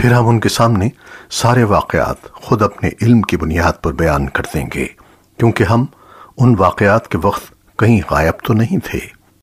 پھر ہم ان کے سامنے سارے واقعات خود اپنے علم کی بنیاد پر بیان کر دیں گے، کیونکہ ہم ان واقعات کے وقت کہیں غائب تو نہیں تھے۔